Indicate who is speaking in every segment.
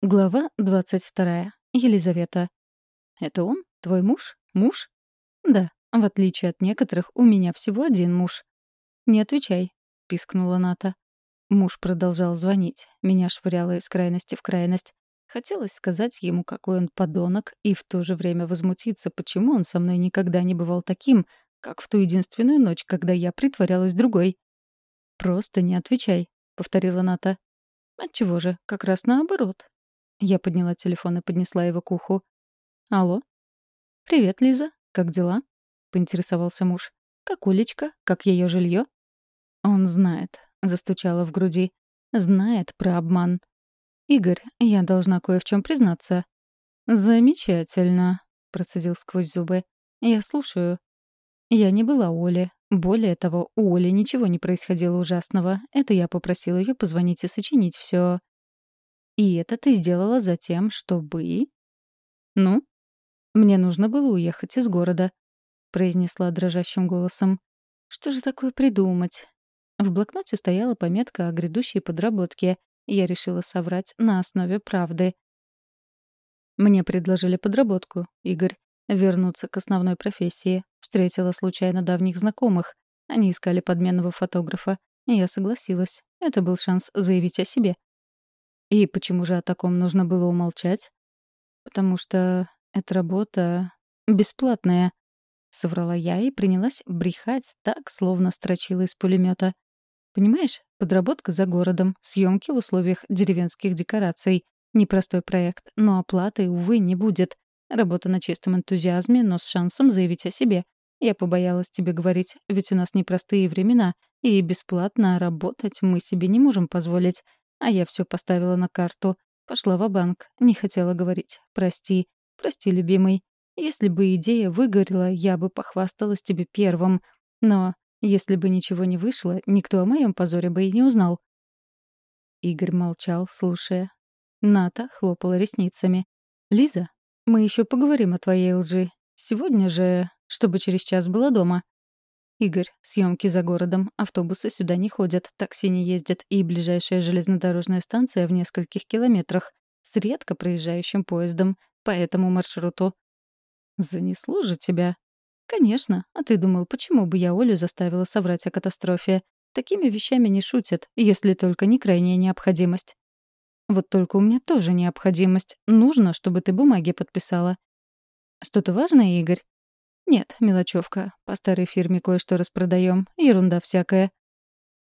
Speaker 1: Глава 22. Елизавета. «Это он? Твой муж? Муж?» «Да, в отличие от некоторых, у меня всего один муж». «Не отвечай», — пискнула Ната. Муж продолжал звонить. Меня швыряло из крайности в крайность. Хотелось сказать ему, какой он подонок, и в то же время возмутиться, почему он со мной никогда не бывал таким, как в ту единственную ночь, когда я притворялась другой. «Просто не отвечай», — повторила Ната. «Отчего же? Как раз наоборот. Я подняла телефон и поднесла его к уху. «Алло?» «Привет, Лиза. Как дела?» — поинтересовался муж. «Как Улечка? Как ее жилье?» «Он знает», — застучала в груди. «Знает про обман». «Игорь, я должна кое в чем признаться». «Замечательно», — процедил сквозь зубы. «Я слушаю». Я не была у Оли. Более того, у Оли ничего не происходило ужасного. Это я попросила ее позвонить и сочинить все. И это ты сделала за тем, чтобы... Ну? Мне нужно было уехать из города, произнесла дрожащим голосом. Что же такое придумать? В блокноте стояла пометка о грядущей подработке. Я решила соврать на основе правды. Мне предложили подработку, Игорь. Вернуться к основной профессии. Встретила случайно давних знакомых. Они искали подменного фотографа. Я согласилась. Это был шанс заявить о себе. И почему же о таком нужно было умолчать? Потому что эта работа бесплатная, соврала я и принялась брехать так, словно строчила из пулемета. Понимаешь, подработка за городом, съемки в условиях деревенских декораций. Непростой проект, но оплаты, увы, не будет. Работа на чистом энтузиазме, но с шансом заявить о себе. Я побоялась тебе говорить, ведь у нас непростые времена, и бесплатно работать мы себе не можем позволить. А я все поставила на карту. Пошла в банк не хотела говорить. Прости, прости, любимый. Если бы идея выгорела, я бы похвасталась тебе первым. Но если бы ничего не вышло, никто о моем позоре бы и не узнал. Игорь молчал, слушая. Ната хлопала ресницами. «Лиза, мы еще поговорим о твоей лжи. Сегодня же, чтобы через час была дома. Игорь, съемки за городом, автобусы сюда не ходят, такси не ездят, и ближайшая железнодорожная станция в нескольких километрах с редко проезжающим поездом по этому маршруту. Занесло же тебя. Конечно, а ты думал, почему бы я Олю заставила соврать о катастрофе? Такими вещами не шутят, если только не крайняя необходимость. Вот только у меня тоже необходимость. Нужно, чтобы ты бумаги подписала. Что-то важное, Игорь? «Нет, мелочевка. По старой фирме кое-что распродаем. Ерунда всякая».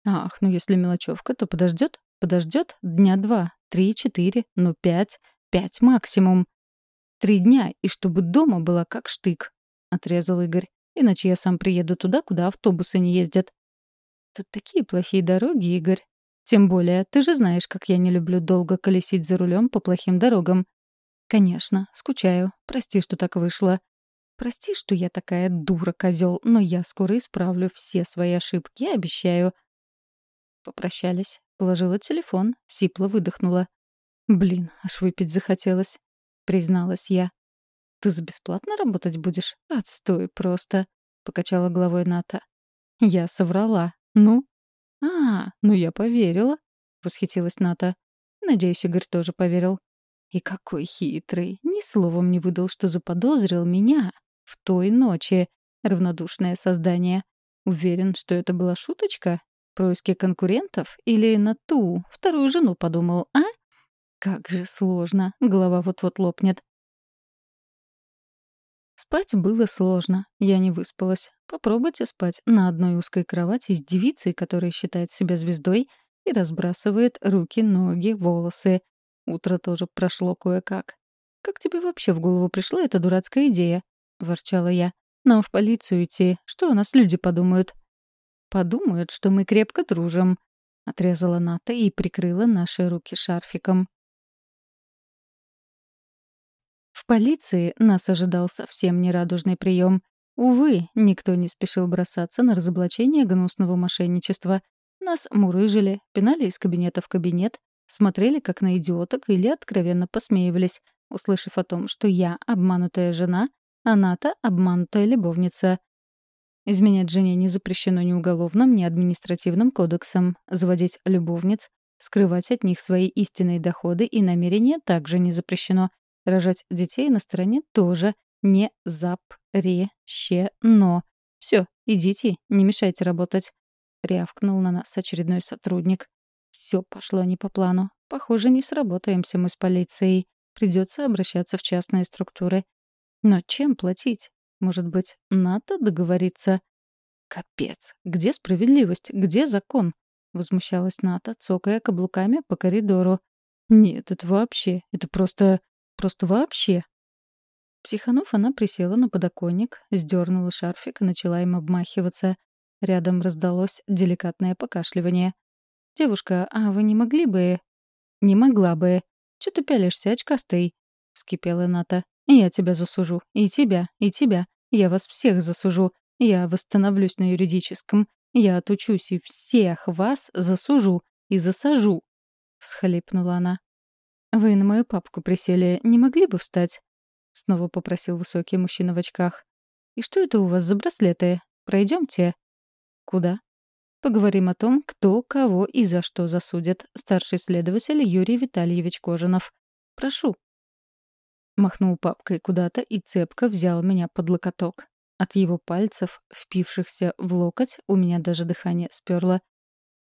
Speaker 1: «Ах, ну если мелочевка, то подождет, подождет дня два, три, четыре, ну пять, пять максимум. Три дня, и чтобы дома была как штык», — отрезал Игорь. «Иначе я сам приеду туда, куда автобусы не ездят». «Тут такие плохие дороги, Игорь. Тем более, ты же знаешь, как я не люблю долго колесить за рулем по плохим дорогам». «Конечно, скучаю. Прости, что так вышло. Прости, что я такая дура, козел, но я скоро исправлю все свои ошибки, обещаю. Попрощались. Положила телефон, сипло выдохнула. Блин, аж выпить захотелось, призналась я. Ты за бесплатно работать будешь? Отстой просто, покачала головой Ната. Я соврала. Ну? А, ну я поверила, восхитилась Ната. Надеюсь, Игорь тоже поверил. И какой хитрый. Ни словом не выдал, что заподозрил меня в той ночи. Равнодушное создание. Уверен, что это была шуточка? Происки конкурентов? Или на ту, вторую жену подумал, а? Как же сложно. Голова вот-вот лопнет. Спать было сложно. Я не выспалась. Попробуйте спать на одной узкой кровати с девицей, которая считает себя звездой и разбрасывает руки, ноги, волосы. Утро тоже прошло кое-как. «Как тебе вообще в голову пришла эта дурацкая идея?» Ворчала я. «Нам в полицию идти. Что у нас люди подумают?» «Подумают, что мы крепко дружим», — отрезала Ната и прикрыла наши руки шарфиком. В полиции нас ожидал совсем нерадужный прием. Увы, никто не спешил бросаться на разоблачение гнусного мошенничества. Нас мурыжили, пинали из кабинета в кабинет, смотрели как на идиоток или откровенно посмеивались, услышав о том, что я обманутая жена, она-то обманутая любовница. Изменять жене не запрещено ни уголовным, ни административным кодексом. Заводить любовниц Скрывать от них свои истинные доходы и намерения также не запрещено. Рожать детей на стороне тоже не запрещено. Все, идите, не мешайте работать. Рявкнул на нас очередной сотрудник. Все пошло не по плану. Похоже, не сработаемся мы с полицией. Придется обращаться в частные структуры. Но чем платить? Может быть, НАТО договориться? Капец. Где справедливость? Где закон? Возмущалась Ната, цокая каблуками по коридору. Нет, это вообще. Это просто... Просто вообще. Психанув, она присела на подоконник, сдернула шарфик и начала им обмахиваться. Рядом раздалось деликатное покашливание. «Девушка, а вы не могли бы...» «Не могла бы. Чё ты пялишься, очкастый?» — вскипела Ната. «Я тебя засужу. И тебя, и тебя. Я вас всех засужу. Я восстановлюсь на юридическом. Я отучусь и всех вас засужу и засажу», — всхлипнула она. «Вы на мою папку присели. Не могли бы встать?» — снова попросил высокий мужчина в очках. «И что это у вас за браслеты? Пройдемте. «Куда?» Поговорим о том, кто, кого и за что засудит. Старший следователь Юрий Витальевич Кожанов. Прошу. Махнул папкой куда-то и цепко взял меня под локоток. От его пальцев, впившихся в локоть, у меня даже дыхание сперло.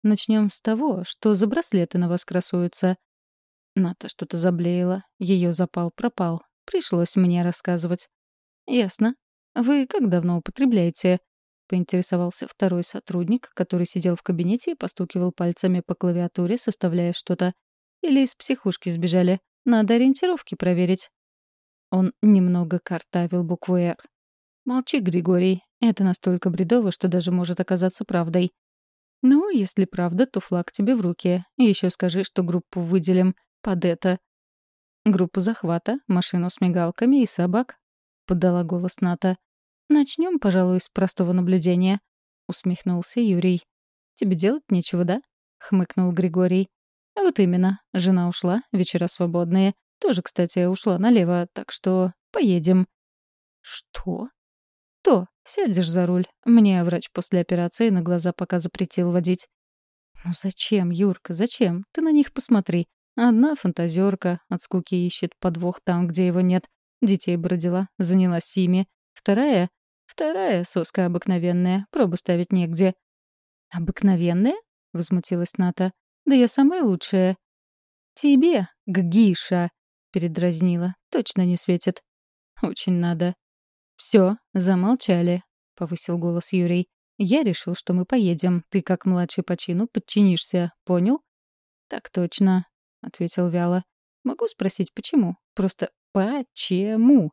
Speaker 1: Начнем с того, что за браслеты на вас красуются. Ната что-то заблеяла. Ее запал пропал. Пришлось мне рассказывать. Ясно. Вы как давно употребляете? — поинтересовался второй сотрудник, который сидел в кабинете и постукивал пальцами по клавиатуре, составляя что-то. «Или из психушки сбежали. Надо ориентировки проверить». Он немного картавил букву «Р». «Молчи, Григорий. Это настолько бредово, что даже может оказаться правдой». «Ну, если правда, то флаг тебе в руки. И еще скажи, что группу выделим под это». «Группу захвата, машину с мигалками и собак», — подала голос Ната. Начнем, пожалуй, с простого наблюдения», — усмехнулся Юрий. «Тебе делать нечего, да?» — хмыкнул Григорий. «Вот именно. Жена ушла, вечера свободные. Тоже, кстати, ушла налево, так что поедем». «Что?» «То, сядешь за руль. Мне врач после операции на глаза пока запретил водить». «Ну зачем, Юрка, зачем? Ты на них посмотри. Одна фантазерка от скуки ищет подвох там, где его нет. Детей бы родила, занялась ими. Вторая? Вторая соска обыкновенная, пробу ставить негде. «Обыкновенная?» — возмутилась Ната. «Да я самая лучшая». «Тебе, Ггиша!» — передразнила. «Точно не светит». «Очень надо». «Все, замолчали», — повысил голос Юрий. «Я решил, что мы поедем. Ты, как младший по чину, подчинишься. Понял?» «Так точно», — ответил вяло. «Могу спросить, почему? Просто почему?»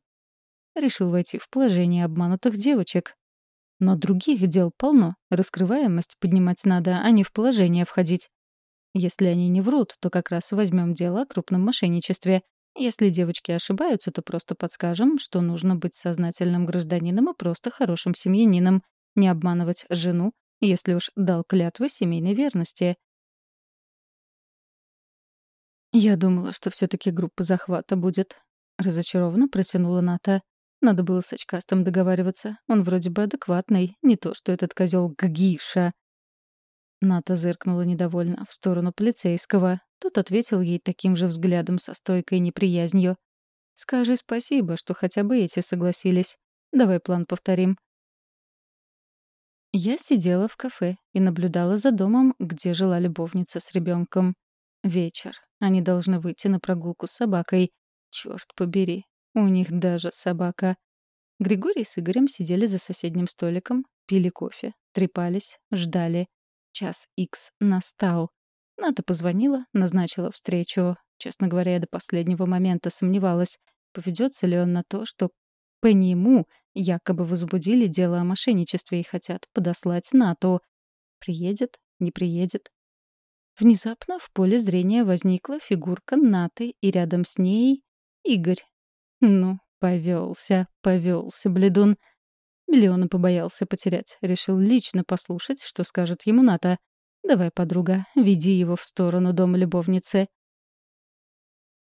Speaker 1: Решил войти в положение обманутых девочек. Но других дел полно. Раскрываемость поднимать надо, а не в положение входить. Если они не врут, то как раз возьмем дело о крупном мошенничестве. Если девочки ошибаются, то просто подскажем, что нужно быть сознательным гражданином и просто хорошим семьянином, не обманывать жену, если уж дал клятву семейной верности. Я думала, что все таки группа захвата будет. Разочарованно протянула Ната. Надо было с очкастом договариваться. Он вроде бы адекватный, не то что этот козел Ггиша. Ната зыркнула недовольно в сторону полицейского. Тот ответил ей таким же взглядом со стойкой неприязнью. «Скажи спасибо, что хотя бы эти согласились. Давай план повторим». Я сидела в кафе и наблюдала за домом, где жила любовница с ребенком. Вечер. Они должны выйти на прогулку с собакой. Черт побери, у них даже собака. Григорий с Игорем сидели за соседним столиком, пили кофе, трепались, ждали. Час икс настал. Ната позвонила, назначила встречу. Честно говоря, я до последнего момента сомневалась, поведется ли он на то, что по нему якобы возбудили дело о мошенничестве и хотят подослать НАТО. Приедет, не приедет. Внезапно в поле зрения возникла фигурка Наты, и рядом с ней — Игорь, ну, повелся, повелся, бледун. Миллионы побоялся потерять. Решил лично послушать, что скажет ему Ната. «Давай, подруга, веди его в сторону дома любовницы».